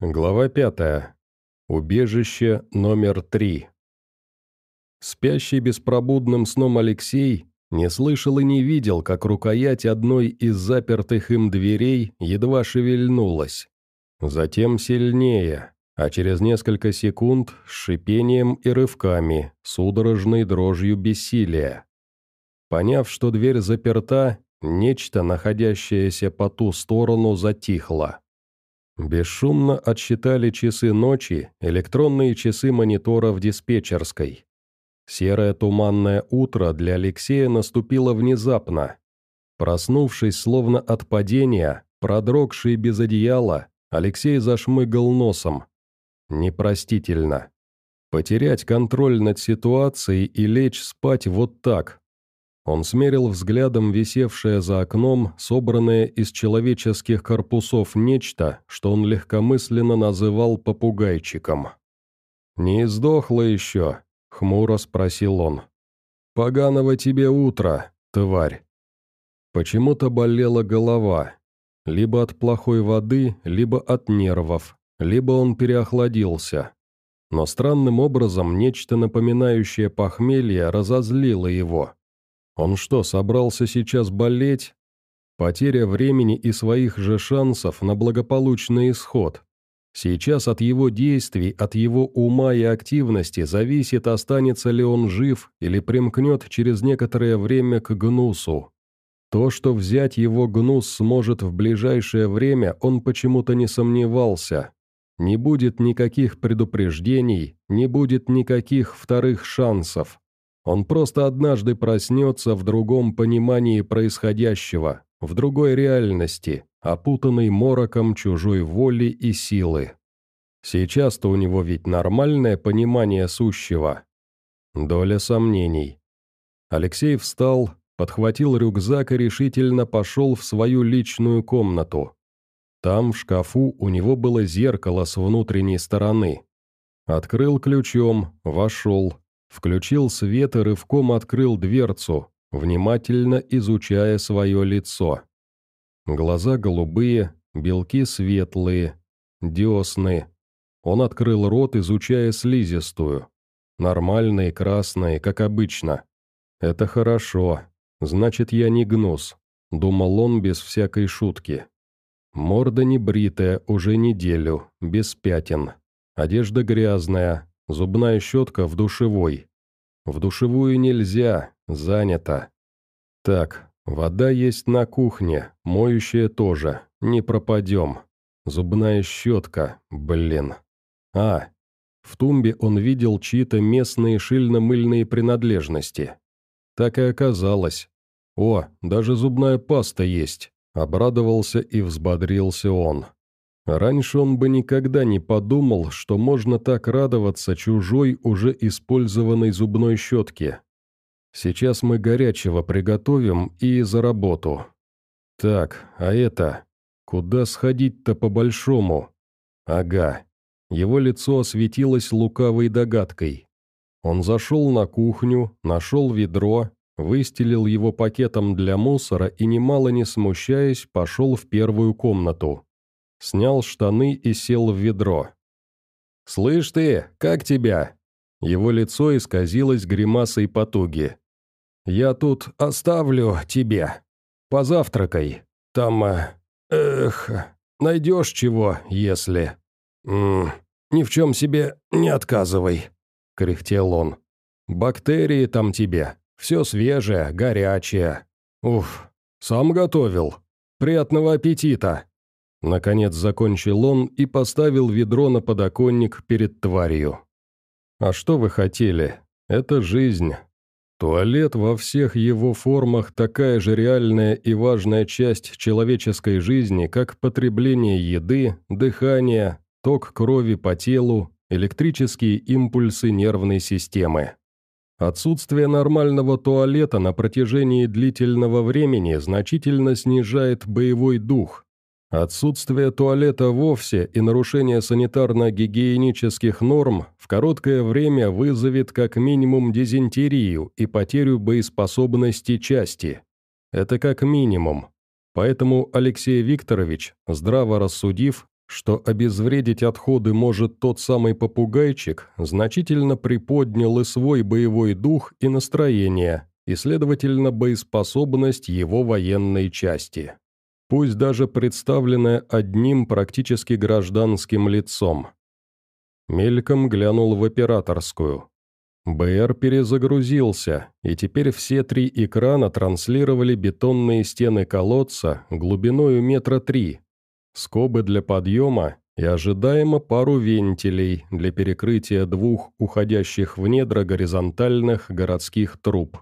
Глава пятая. Убежище номер три. Спящий беспробудным сном Алексей не слышал и не видел, как рукоять одной из запертых им дверей едва шевельнулась. Затем сильнее, а через несколько секунд с шипением и рывками, судорожной дрожью бессилия. Поняв, что дверь заперта, нечто, находящееся по ту сторону, затихло. Бесшумно отсчитали часы ночи, электронные часы монитора в диспетчерской. Серое туманное утро для Алексея наступило внезапно. Проснувшись словно от падения, продрогший без одеяла, Алексей зашмыгал носом. Непростительно. Потерять контроль над ситуацией и лечь спать вот так, он смерил взглядом висевшее за окном, собранное из человеческих корпусов нечто, что он легкомысленно называл попугайчиком. «Не издохло еще?» — хмуро спросил он. «Поганого тебе утро, тварь!» Почему-то болела голова. Либо от плохой воды, либо от нервов, либо он переохладился. Но странным образом нечто напоминающее похмелье разозлило его. Он что, собрался сейчас болеть? Потеря времени и своих же шансов на благополучный исход. Сейчас от его действий, от его ума и активности зависит, останется ли он жив или примкнет через некоторое время к гнусу. То, что взять его гнус сможет в ближайшее время, он почему-то не сомневался. Не будет никаких предупреждений, не будет никаких вторых шансов. Он просто однажды проснется в другом понимании происходящего, в другой реальности, опутанной мороком чужой воли и силы. Сейчас-то у него ведь нормальное понимание сущего. Доля сомнений. Алексей встал, подхватил рюкзак и решительно пошел в свою личную комнату. Там, в шкафу, у него было зеркало с внутренней стороны. Открыл ключом, вошел, Включил свет и рывком открыл дверцу, внимательно изучая свое лицо. Глаза голубые, белки светлые, десны. Он открыл рот, изучая слизистую. Нормальные, красные, как обычно. Это хорошо. Значит, я не гнус, думал он без всякой шутки. Морда не бритая уже неделю, без пятен. Одежда грязная, Зубная щетка в душевой. В душевую нельзя, занято. Так, вода есть на кухне, моющая тоже, не пропадем. Зубная щетка, блин. А, в тумбе он видел чьи-то местные шильно-мыльные принадлежности. Так и оказалось. О, даже зубная паста есть. Обрадовался и взбодрился он. Раньше он бы никогда не подумал, что можно так радоваться чужой, уже использованной зубной щетке. Сейчас мы горячего приготовим и за работу. Так, а это... Куда сходить-то по-большому? Ага. Его лицо осветилось лукавой догадкой. Он зашел на кухню, нашел ведро, выстелил его пакетом для мусора и, немало не смущаясь, пошел в первую комнату. Снял штаны и сел в ведро. «Слышь ты, как тебя?» Его лицо исказилось гримасой потуги. «Я тут оставлю тебе. Позавтракай. Там... Э, эх, найдешь чего, если...» М «Ни в чем себе не отказывай», — кряхтел он. «Бактерии там тебе. Все свежее, горячее. Уф, сам готовил. Приятного аппетита!» Наконец закончил он и поставил ведро на подоконник перед тварью. «А что вы хотели? Это жизнь. Туалет во всех его формах такая же реальная и важная часть человеческой жизни, как потребление еды, дыхание, ток крови по телу, электрические импульсы нервной системы. Отсутствие нормального туалета на протяжении длительного времени значительно снижает боевой дух, Отсутствие туалета вовсе и нарушение санитарно-гигиенических норм в короткое время вызовет как минимум дизентерию и потерю боеспособности части. Это как минимум. Поэтому Алексей Викторович, здраво рассудив, что обезвредить отходы может тот самый попугайчик, значительно приподнял и свой боевой дух и настроение, и, следовательно, боеспособность его военной части. Пусть даже представленная одним практически гражданским лицом. Мельком глянул в операторскую. БР перезагрузился, и теперь все три экрана транслировали бетонные стены колодца глубиною метра три, скобы для подъема и ожидаемо пару вентилей для перекрытия двух уходящих в недра горизонтальных городских труб.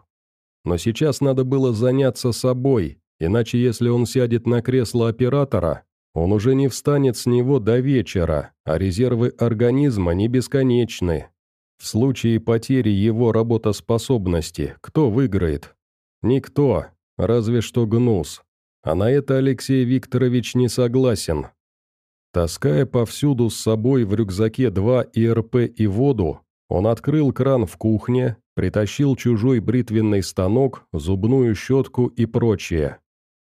Но сейчас надо было заняться собой, иначе если он сядет на кресло оператора, он уже не встанет с него до вечера, а резервы организма не бесконечны. В случае потери его работоспособности кто выиграет? Никто, разве что гнус. А на это Алексей Викторович не согласен. Таская повсюду с собой в рюкзаке два ИРП и воду, он открыл кран в кухне, притащил чужой бритвенный станок, зубную щетку и прочее.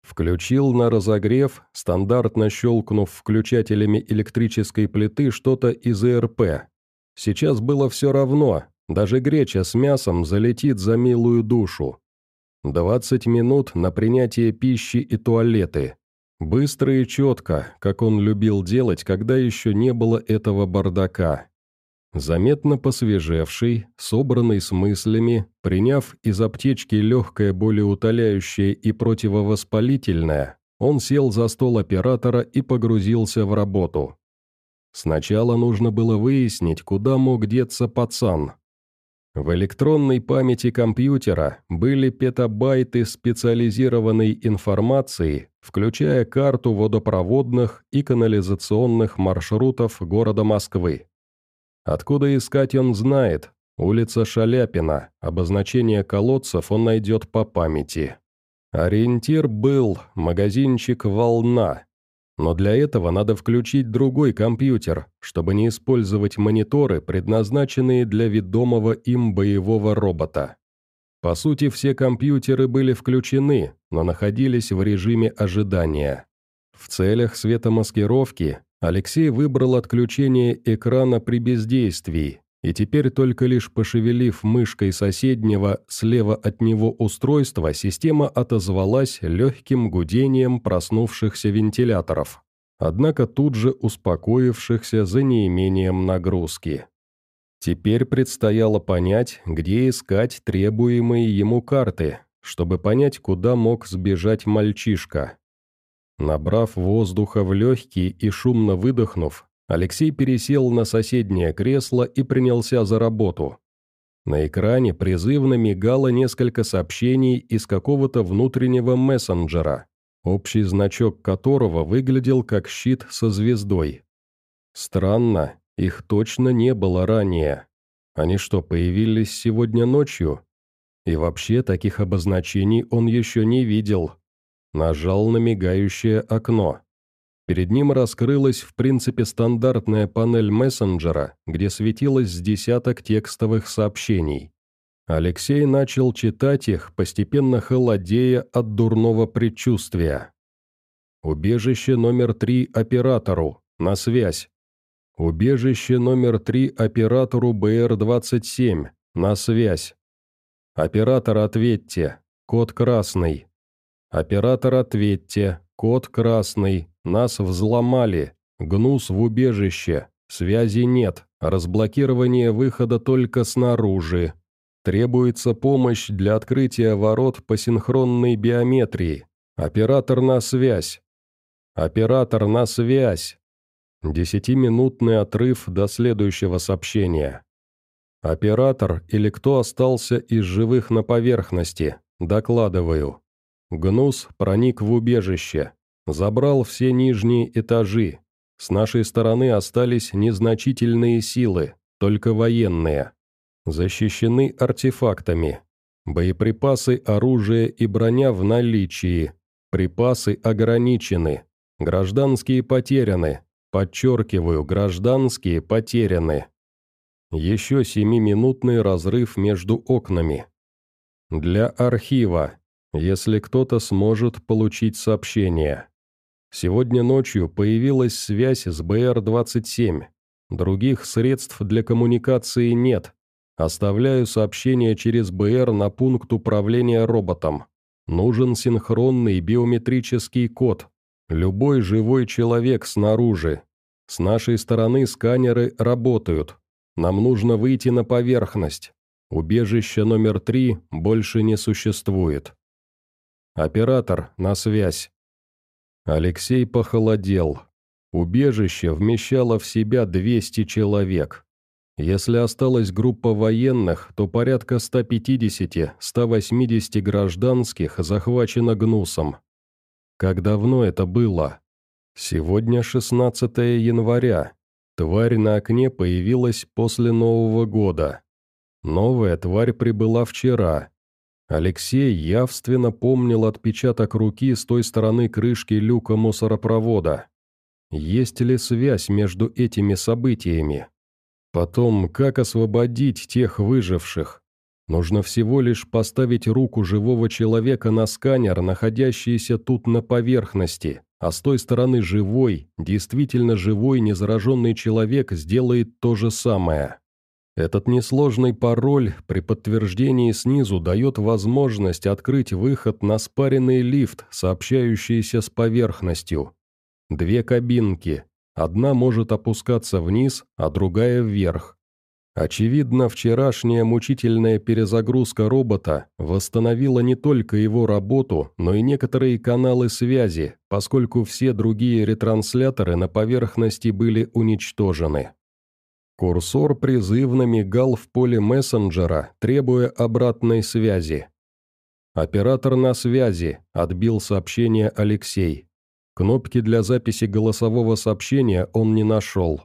Включил на разогрев, стандартно щелкнув включателями электрической плиты что-то из ИРП. Сейчас было все равно, даже греча с мясом залетит за милую душу. 20 минут на принятие пищи и туалеты. Быстро и четко, как он любил делать, когда еще не было этого бардака. Заметно посвежевший, собранный с мыслями, приняв из аптечки легкое болеутоляющее и противовоспалительное, он сел за стол оператора и погрузился в работу. Сначала нужно было выяснить, куда мог деться пацан, в электронной памяти компьютера были петабайты специализированной информации, включая карту водопроводных и канализационных маршрутов города Москвы. Откуда искать он знает, улица Шаляпина, обозначение колодцев он найдет по памяти. Ориентир был магазинчик «Волна», но для этого надо включить другой компьютер, чтобы не использовать мониторы, предназначенные для ведомого им боевого робота. По сути, все компьютеры были включены, но находились в режиме ожидания. В целях светомаскировки Алексей выбрал отключение экрана при бездействии, и теперь только лишь пошевелив мышкой соседнего слева от него устройства, система отозвалась легким гудением проснувшихся вентиляторов, однако тут же успокоившихся за неимением нагрузки. Теперь предстояло понять, где искать требуемые ему карты, чтобы понять, куда мог сбежать мальчишка. Набрав воздуха в легкие и шумно выдохнув, Алексей пересел на соседнее кресло и принялся за работу. На экране призывно мигало несколько сообщений из какого-то внутреннего мессенджера, общий значок которого выглядел как щит со звездой. Странно, их точно не было ранее. Они что, появились сегодня ночью? И вообще таких обозначений он еще не видел. Нажал на мигающее окно. Перед ним раскрылась в принципе стандартная панель мессенджера, где светилось с десяток текстовых сообщений. Алексей начал читать их, постепенно холодея от дурного предчувствия. Убежище номер три оператору. На связь. Убежище номер три оператору БР-27. На связь. Оператор, ответьте. Код красный. Оператор, ответьте. Код красный. Нас взломали. Гнус в убежище. Связи нет. Разблокирование выхода только снаружи. Требуется помощь для открытия ворот по синхронной биометрии. Оператор на связь. Оператор на связь. Десятиминутный отрыв до следующего сообщения. Оператор или кто остался из живых на поверхности, докладываю. Гнус проник в убежище. Забрал все нижние этажи. С нашей стороны остались незначительные силы, только военные. Защищены артефактами. Боеприпасы, оружие и броня в наличии. Припасы ограничены. Гражданские потеряны. Подчеркиваю, гражданские потеряны. Еще семиминутный разрыв между окнами. Для архива, если кто-то сможет получить сообщение. Сегодня ночью появилась связь с БР-27. Других средств для коммуникации нет. Оставляю сообщение через БР на пункт управления роботом. Нужен синхронный биометрический код. Любой живой человек снаружи. С нашей стороны сканеры работают. Нам нужно выйти на поверхность. Убежище номер три больше не существует. Оператор, на связь. Алексей похолодел. Убежище вмещало в себя 200 человек. Если осталась группа военных, то порядка 150-180 гражданских захвачено гнусом. Как давно это было? Сегодня 16 января. Тварь на окне появилась после Нового года. Новая тварь прибыла вчера. Алексей явственно помнил отпечаток руки с той стороны крышки люка мусоропровода. Есть ли связь между этими событиями? Потом, как освободить тех выживших? Нужно всего лишь поставить руку живого человека на сканер, находящийся тут на поверхности, а с той стороны живой, действительно живой незараженный человек сделает то же самое. Этот несложный пароль при подтверждении снизу дает возможность открыть выход на спаренный лифт, сообщающийся с поверхностью. Две кабинки, Одна может опускаться вниз, а другая вверх. Очевидно, вчерашняя мучительная перезагрузка робота восстановила не только его работу, но и некоторые каналы связи, поскольку все другие ретрансляторы на поверхности были уничтожены. Курсор призывно мигал в поле мессенджера, требуя обратной связи. «Оператор на связи», — отбил сообщение Алексей. Кнопки для записи голосового сообщения он не нашел.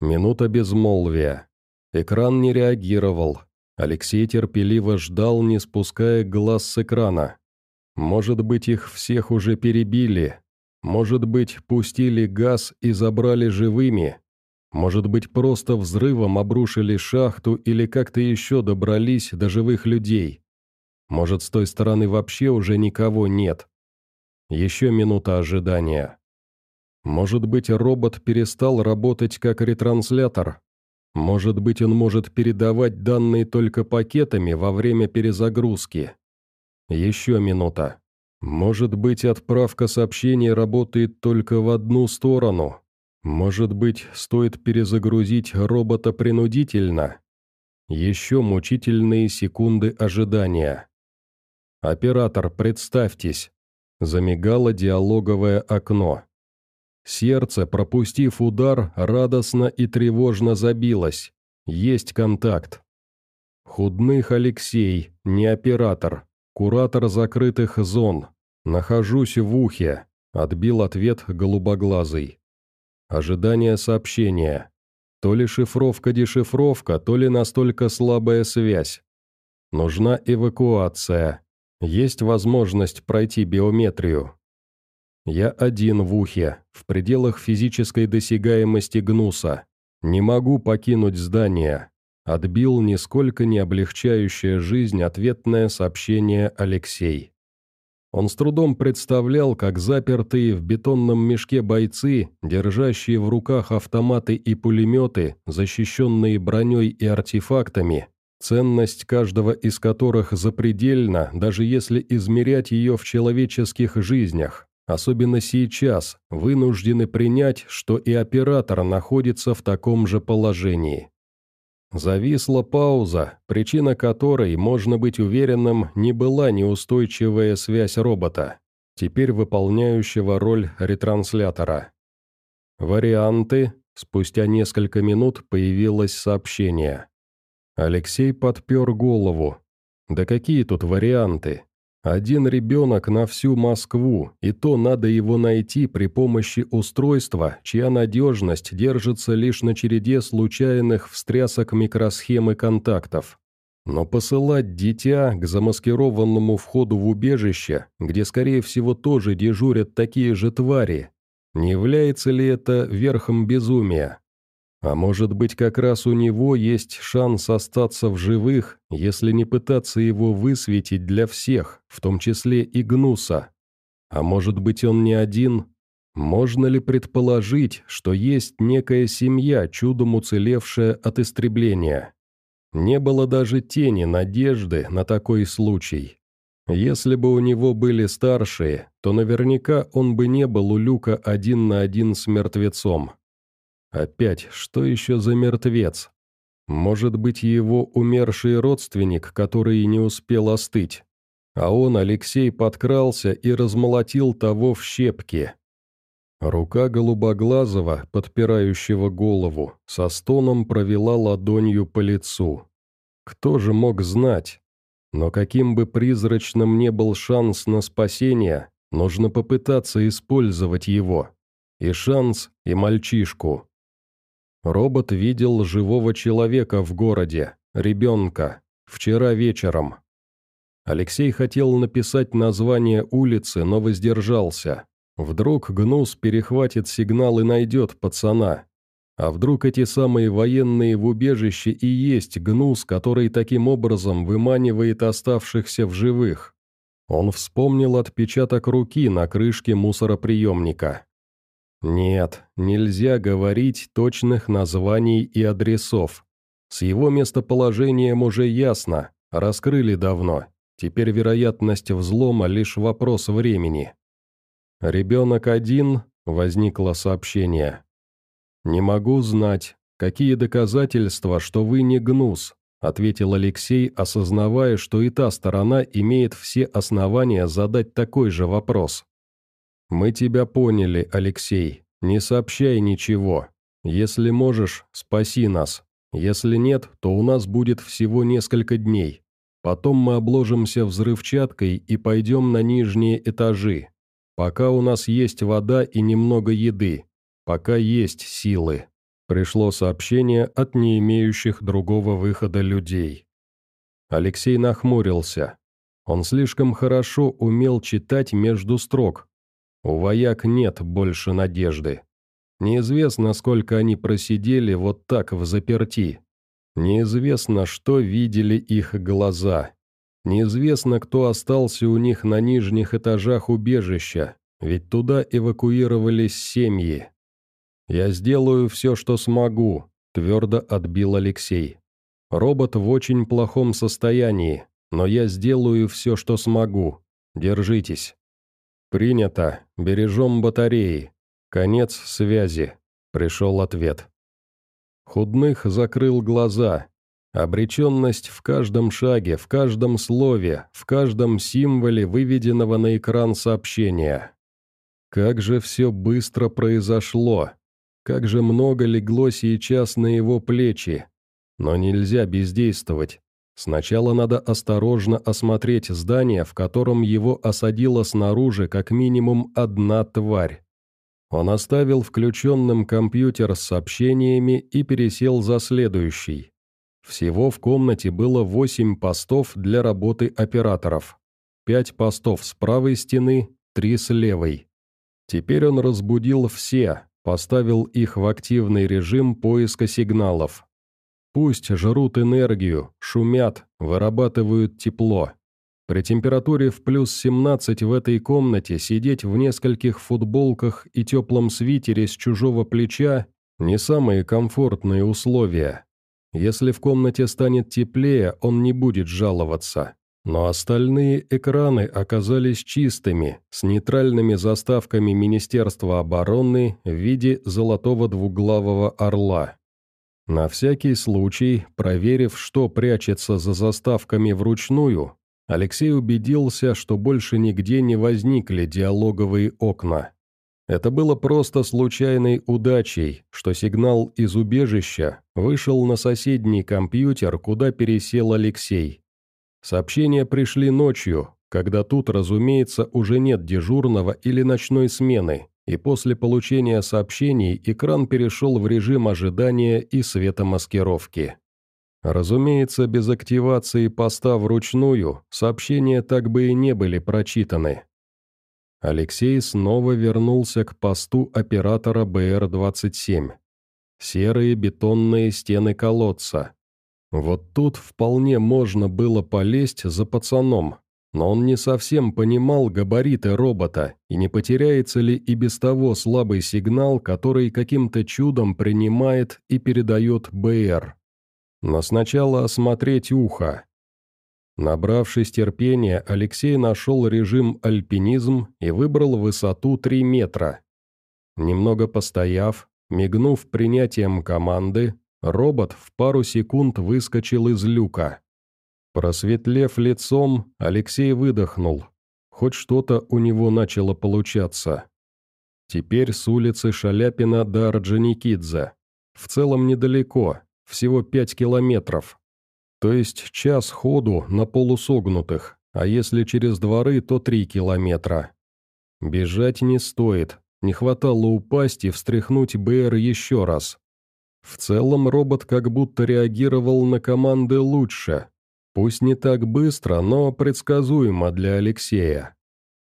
Минута безмолвия. Экран не реагировал. Алексей терпеливо ждал, не спуская глаз с экрана. Может быть, их всех уже перебили. Может быть, пустили газ и забрали живыми. Может быть, просто взрывом обрушили шахту или как-то еще добрались до живых людей. Может, с той стороны вообще уже никого нет. Еще минута ожидания. Может быть, робот перестал работать как ретранслятор? Может быть, он может передавать данные только пакетами во время перезагрузки? Еще минута. Может быть, отправка сообщений работает только в одну сторону? Может быть, стоит перезагрузить робота принудительно? Еще мучительные секунды ожидания. «Оператор, представьтесь!» Замигало диалоговое окно. Сердце, пропустив удар, радостно и тревожно забилось. Есть контакт. Худных Алексей, не оператор, куратор закрытых зон. Нахожусь в ухе, отбил ответ голубоглазый. Ожидание сообщения. То ли шифровка-дешифровка, то ли настолько слабая связь. Нужна эвакуация. Есть возможность пройти биометрию. Я один в ухе, в пределах физической досягаемости гнуса. Не могу покинуть здание. Отбил нисколько не облегчающее жизнь ответное сообщение Алексей. Он с трудом представлял, как запертые в бетонном мешке бойцы, держащие в руках автоматы и пулеметы, защищенные броней и артефактами, ценность каждого из которых запредельна, даже если измерять ее в человеческих жизнях, особенно сейчас, вынуждены принять, что и оператор находится в таком же положении. Зависла пауза, причина которой, можно быть уверенным, не была неустойчивая связь робота, теперь выполняющего роль ретранслятора. Варианты. Спустя несколько минут появилось сообщение. Алексей подпер голову. Да какие тут варианты? Один ребенок на всю Москву, и то надо его найти при помощи устройства, чья надежность держится лишь на череде случайных встрясок микросхемы контактов. Но посылать дитя к замаскированному входу в убежище, где, скорее всего, тоже дежурят такие же твари, не является ли это верхом безумия? А может быть, как раз у него есть шанс остаться в живых, если не пытаться его высветить для всех, в том числе и Гнуса. А может быть, он не один, Можно ли предположить, что есть некая семья, чудом уцелевшая от истребления? Не было даже тени надежды на такой случай. Если бы у него были старшие, то наверняка он бы не был у Люка один на один с мертвецом. Опять, что еще за мертвец? Может быть, его умерший родственник, который не успел остыть. А он, Алексей, подкрался и размолотил того в щепки. Рука голубоглазого, подпирающего голову, со стоном провела ладонью по лицу. Кто же мог знать? Но каким бы призрачным не был шанс на спасение, нужно попытаться использовать его. И шанс, и мальчишку. Робот видел живого человека в городе, ребенка, вчера вечером. Алексей хотел написать название улицы, но воздержался. Вдруг Гнус перехватит сигнал и найдет пацана. А вдруг эти самые военные в убежище и есть Гнус, который таким образом выманивает оставшихся в живых? Он вспомнил отпечаток руки на крышке мусороприемника. Нет, нельзя говорить точных названий и адресов. С его местоположением уже ясно, раскрыли давно. Теперь вероятность взлома лишь вопрос времени. «Ребенок один?» — возникло сообщение. «Не могу знать, какие доказательства, что вы не гнус», — ответил Алексей, осознавая, что и та сторона имеет все основания задать такой же вопрос. «Мы тебя поняли, Алексей. Не сообщай ничего. Если можешь, спаси нас. Если нет, то у нас будет всего несколько дней. Потом мы обложимся взрывчаткой и пойдем на нижние этажи. Пока у нас есть вода и немного еды, пока есть силы. Пришло сообщение от не имеющих другого выхода людей. Алексей нахмурился. Он слишком хорошо умел читать между строк. У вояк нет больше надежды. Неизвестно, сколько они просидели вот так в заперти. Неизвестно, что видели их глаза. Неизвестно, кто остался у них на нижних этажах убежища, ведь туда эвакуировались семьи. «Я сделаю все, что смогу», – твердо отбил Алексей. «Робот в очень плохом состоянии, но я сделаю все, что смогу. Держитесь». «Принято. Бережем батареи. Конец связи», – пришел ответ. Худных закрыл глаза, Обреченность в каждом шаге, в каждом слове, в каждом символе выведенного на экран сообщения. Как же все быстро произошло. Как же много легло сейчас на его плечи. Но нельзя бездействовать. Сначала надо осторожно осмотреть здание, в котором его осадила снаружи как минимум одна тварь. Он оставил включенным компьютер с сообщениями и пересел за следующий. Всего в комнате было восемь постов для работы операторов. Пять постов с правой стены, три с левой. Теперь он разбудил все, поставил их в активный режим поиска сигналов. Пусть жрут энергию, шумят, вырабатывают тепло. При температуре в плюс 17 в этой комнате сидеть в нескольких футболках и теплом свитере с чужого плеча – не самые комфортные условия. Если в комнате станет теплее, он не будет жаловаться. Но остальные экраны оказались чистыми, с нейтральными заставками Министерства обороны в виде золотого двуглавого орла. На всякий случай, проверив, что прячется за заставками вручную, Алексей убедился, что больше нигде не возникли диалоговые окна. Это было просто случайной удачей, что сигнал из убежища вышел на соседний компьютер, куда пересел Алексей. Сообщения пришли ночью, когда тут, разумеется, уже нет дежурного или ночной смены, и после получения сообщений экран перешел в режим ожидания и светомаскировки. Разумеется, без активации поста вручную сообщения так бы и не были прочитаны, Алексей снова вернулся к посту оператора БР-27. Серые бетонные стены колодца. Вот тут вполне можно было полезть за пацаном, но он не совсем понимал габариты робота и не потеряется ли и без того слабый сигнал, который каким-то чудом принимает и передает БР. Но сначала осмотреть ухо. Набравшись терпения, Алексей нашел режим альпинизм и выбрал высоту 3 метра. Немного постояв, мигнув принятием команды, робот в пару секунд выскочил из люка. Просветлев лицом, Алексей выдохнул. Хоть что-то у него начало получаться. Теперь с улицы Шаляпина до Орджоникидзе. В целом недалеко, всего пять километров. То есть час ходу на полусогнутых, а если через дворы, то три километра. Бежать не стоит, не хватало упасть и встряхнуть БР еще раз. В целом робот как будто реагировал на команды лучше, Пусть не так быстро, но предсказуемо для Алексея.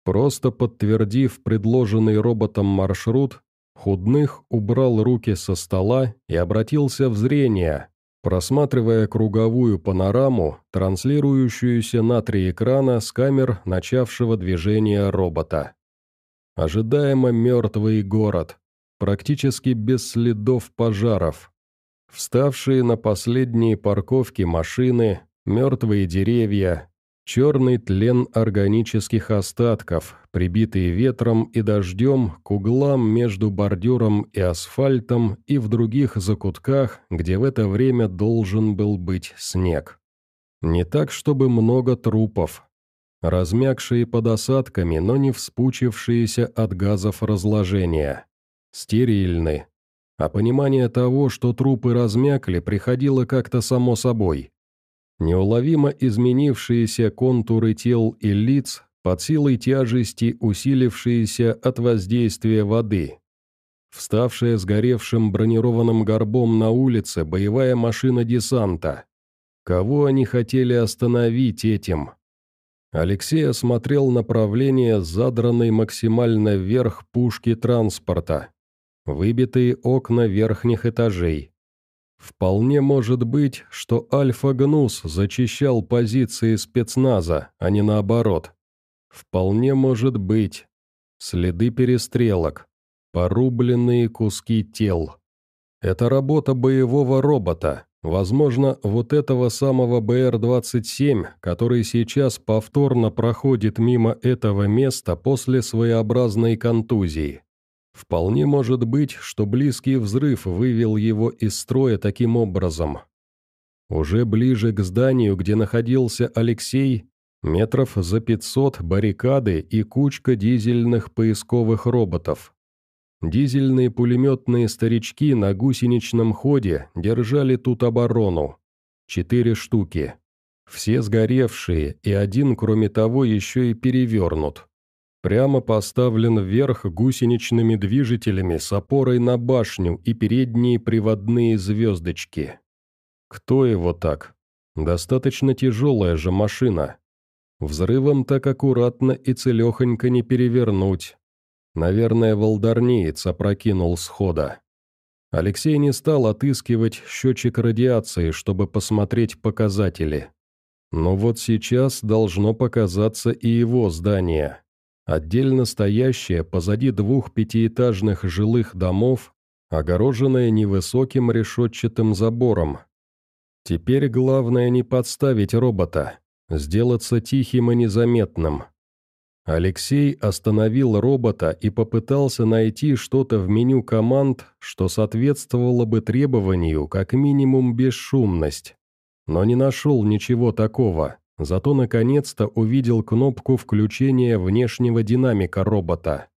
Просто подтвердив предложенный роботом маршрут, Худных убрал руки со стола и обратился в зрение, просматривая круговую панораму, транслирующуюся на три экрана с камер начавшего движения робота. Ожидаемо мертвый город, практически без следов пожаров. Вставшие на последние парковки машины, мертвые деревья, черный тлен органических остатков, прибитые ветром и дождем к углам между бордюром и асфальтом и в других закутках, где в это время должен был быть снег. Не так, чтобы много трупов. Размягшие под осадками, но не вспучившиеся от газов разложения. Стерильны. А понимание того, что трупы размякли, приходило как-то само собой. Неуловимо изменившиеся контуры тел и лиц под силой тяжести, усилившиеся от воздействия воды. Вставшая сгоревшим бронированным горбом на улице боевая машина десанта. Кого они хотели остановить этим? Алексей осмотрел направление задранной максимально вверх пушки транспорта. Выбитые окна верхних этажей. Вполне может быть, что Альфа-Гнус зачищал позиции спецназа, а не наоборот. Вполне может быть. Следы перестрелок. Порубленные куски тел. Это работа боевого робота, возможно, вот этого самого БР-27, который сейчас повторно проходит мимо этого места после своеобразной контузии. Вполне может быть, что близкий взрыв вывел его из строя таким образом. Уже ближе к зданию, где находился Алексей, метров за 500 баррикады и кучка дизельных поисковых роботов. Дизельные пулеметные старички на гусеничном ходе держали тут оборону. Четыре штуки. Все сгоревшие, и один, кроме того, еще и перевернут прямо поставлен вверх гусеничными движителями с опорой на башню и передние приводные звездочки. Кто его так? Достаточно тяжелая же машина. Взрывом так аккуратно и целехонько не перевернуть. Наверное, волдарнеец опрокинул схода. Алексей не стал отыскивать счетчик радиации, чтобы посмотреть показатели. Но вот сейчас должно показаться и его здание. Отдельно стоящее позади двух пятиэтажных жилых домов, огороженное невысоким решетчатым забором. Теперь главное не подставить робота, сделаться тихим и незаметным. Алексей остановил робота и попытался найти что-то в меню команд, что соответствовало бы требованию как минимум бесшумность. Но не нашел ничего такого. Зато наконец-то увидел кнопку включения внешнего динамика робота.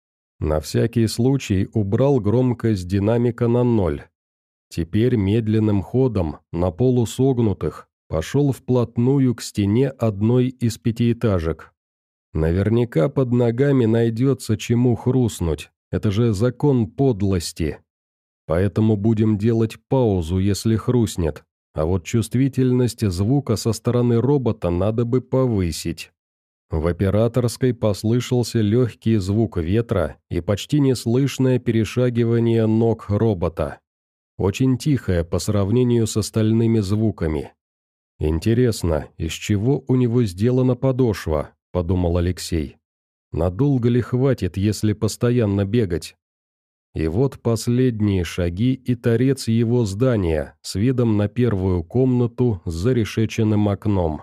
На всякий случай убрал громкость динамика на ноль. Теперь медленным ходом, на полусогнутых, пошел вплотную к стене одной из пятиэтажек. Наверняка под ногами найдется чему хрустнуть, это же закон подлости. Поэтому будем делать паузу, если хрустнет, а вот чувствительность звука со стороны робота надо бы повысить. В операторской послышался легкий звук ветра и почти неслышное перешагивание ног робота. Очень тихое по сравнению с остальными звуками. Интересно, из чего у него сделана подошва? подумал Алексей. «Надолго ли хватит, если постоянно бегать?» И вот последние шаги и торец его здания с видом на первую комнату с зарешеченным окном.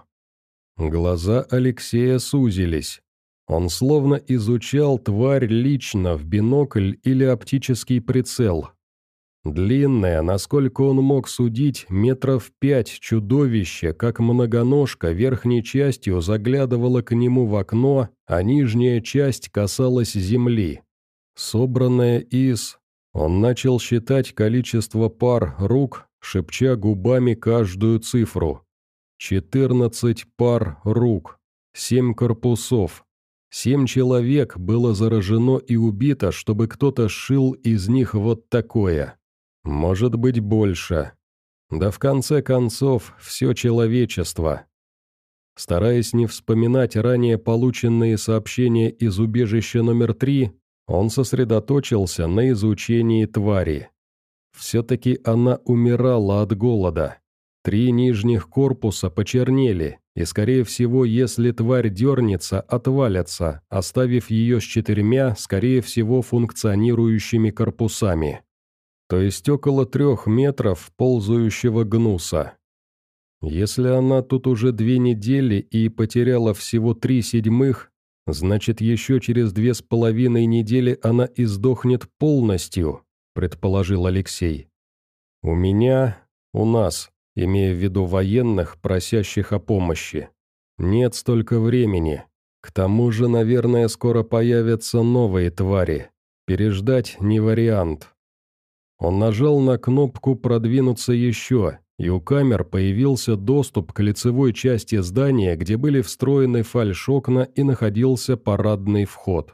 Глаза Алексея сузились. Он словно изучал тварь лично в бинокль или оптический прицел. Длинное, насколько он мог судить, метров пять чудовище, как многоножка, верхней частью заглядывало к нему в окно, а нижняя часть касалась земли. Собранное из... Он начал считать количество пар рук, шепча губами каждую цифру. Четырнадцать пар рук, семь корпусов. Семь человек было заражено и убито, чтобы кто-то сшил из них вот такое. Может быть, больше. Да в конце концов, все человечество. Стараясь не вспоминать ранее полученные сообщения из убежища номер три, он сосредоточился на изучении твари. Все-таки она умирала от голода. Три нижних корпуса почернели, и, скорее всего, если тварь дернется, отвалятся, оставив ее с четырьмя, скорее всего, функционирующими корпусами. То есть около трех метров ползающего гнуса. Если она тут уже две недели и потеряла всего три седьмых, Значит, еще через две с половиной недели она издохнет полностью, предположил Алексей. У меня, у нас, имея в виду военных, просящих о помощи, нет столько времени. К тому же, наверное, скоро появятся новые твари. Переждать не вариант. Он нажал на кнопку «Продвинуться еще», и у камер появился доступ к лицевой части здания, где были встроены фальшокна и находился парадный вход.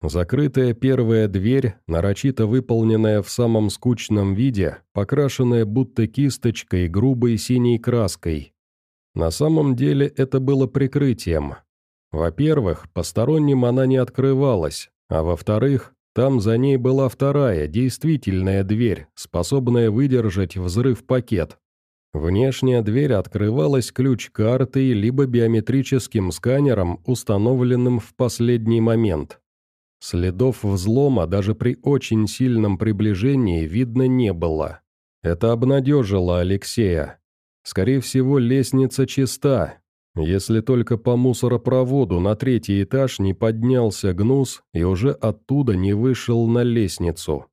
Закрытая первая дверь, нарочито выполненная в самом скучном виде, покрашенная будто кисточкой грубой синей краской. На самом деле это было прикрытием. Во-первых, посторонним она не открывалась, а во-вторых, там за ней была вторая, действительная дверь, способная выдержать взрыв-пакет. Внешняя дверь открывалась ключ-картой либо биометрическим сканером, установленным в последний момент. Следов взлома даже при очень сильном приближении видно не было. Это обнадежило Алексея. Скорее всего, лестница чиста, если только по мусоропроводу на третий этаж не поднялся гнус и уже оттуда не вышел на лестницу.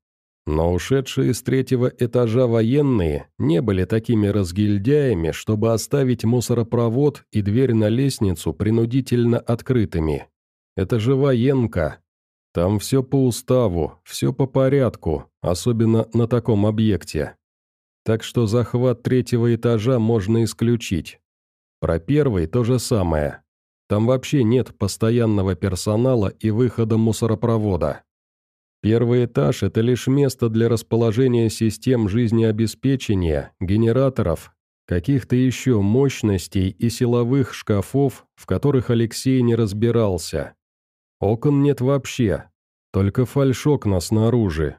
Но ушедшие с третьего этажа военные не были такими разгильдяями, чтобы оставить мусоропровод и дверь на лестницу принудительно открытыми. Это же военка. Там все по уставу, все по порядку, особенно на таком объекте. Так что захват третьего этажа можно исключить. Про первый то же самое. Там вообще нет постоянного персонала и выхода мусоропровода. Первый этаж – это лишь место для расположения систем жизнеобеспечения, генераторов, каких-то еще мощностей и силовых шкафов, в которых Алексей не разбирался. Окон нет вообще, только фальшокна снаружи.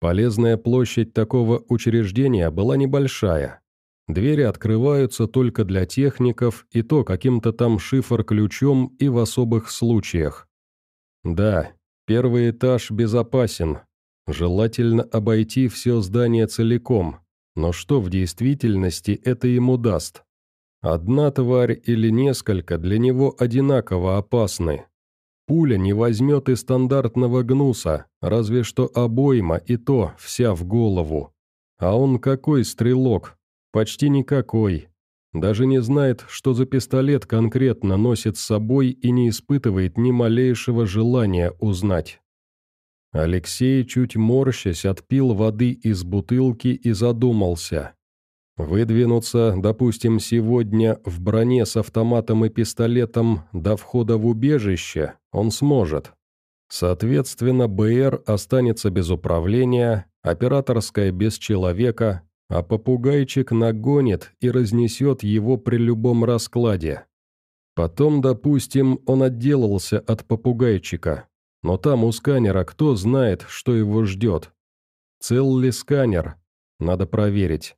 Полезная площадь такого учреждения была небольшая. Двери открываются только для техников, и то каким-то там шифр-ключом и в особых случаях. Да, Первый этаж безопасен. Желательно обойти все здание целиком. Но что в действительности это ему даст? Одна тварь или несколько для него одинаково опасны. Пуля не возьмет и стандартного гнуса, разве что обойма и то вся в голову. А он какой стрелок? Почти никакой. Даже не знает, что за пистолет конкретно носит с собой и не испытывает ни малейшего желания узнать. Алексей, чуть морщась, отпил воды из бутылки и задумался. Выдвинуться, допустим, сегодня в броне с автоматом и пистолетом до входа в убежище он сможет. Соответственно, БР останется без управления, операторская без человека, а попугайчик нагонит и разнесет его при любом раскладе. Потом, допустим, он отделался от попугайчика, но там у сканера кто знает, что его ждет. Цел ли сканер? Надо проверить.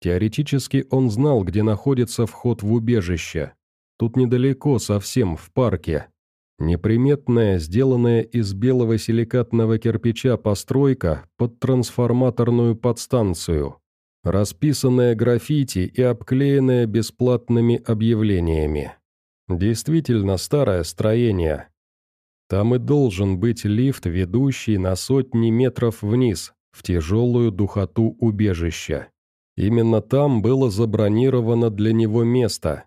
Теоретически он знал, где находится вход в убежище. тут недалеко совсем, в парке. Неприметная, сделанная из белого силикатного кирпича постройка под трансформаторную подстанцию. Расписанная граффити и обклеенная бесплатными объявлениями. Действительно старое строение. Там и должен быть лифт, ведущий на сотни метров вниз, в тяжелую духоту убежища. Именно там было забронировано для него место,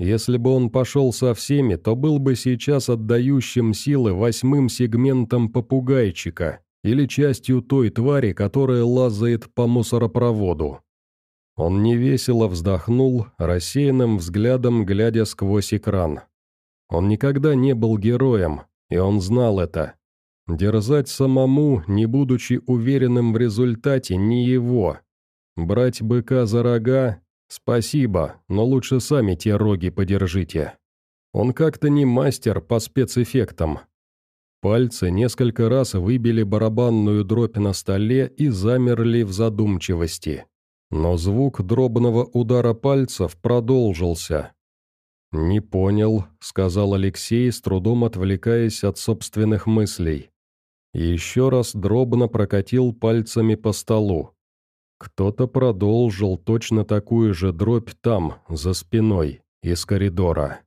если бы он пошел со всеми, то был бы сейчас отдающим силы восьмым сегментом попугайчика или частью той твари, которая лазает по мусоропроводу. Он невесело вздохнул, рассеянным взглядом глядя сквозь экран. Он никогда не был героем, и он знал это. Дерзать самому, не будучи уверенным в результате, не его. Брать быка за рога «Спасибо, но лучше сами те роги подержите. Он как-то не мастер по спецэффектам». Пальцы несколько раз выбили барабанную дробь на столе и замерли в задумчивости. Но звук дробного удара пальцев продолжился. «Не понял», — сказал Алексей, с трудом отвлекаясь от собственных мыслей. Еще раз дробно прокатил пальцами по столу. Кто-то продолжил точно такую же дробь там, за спиной, из коридора.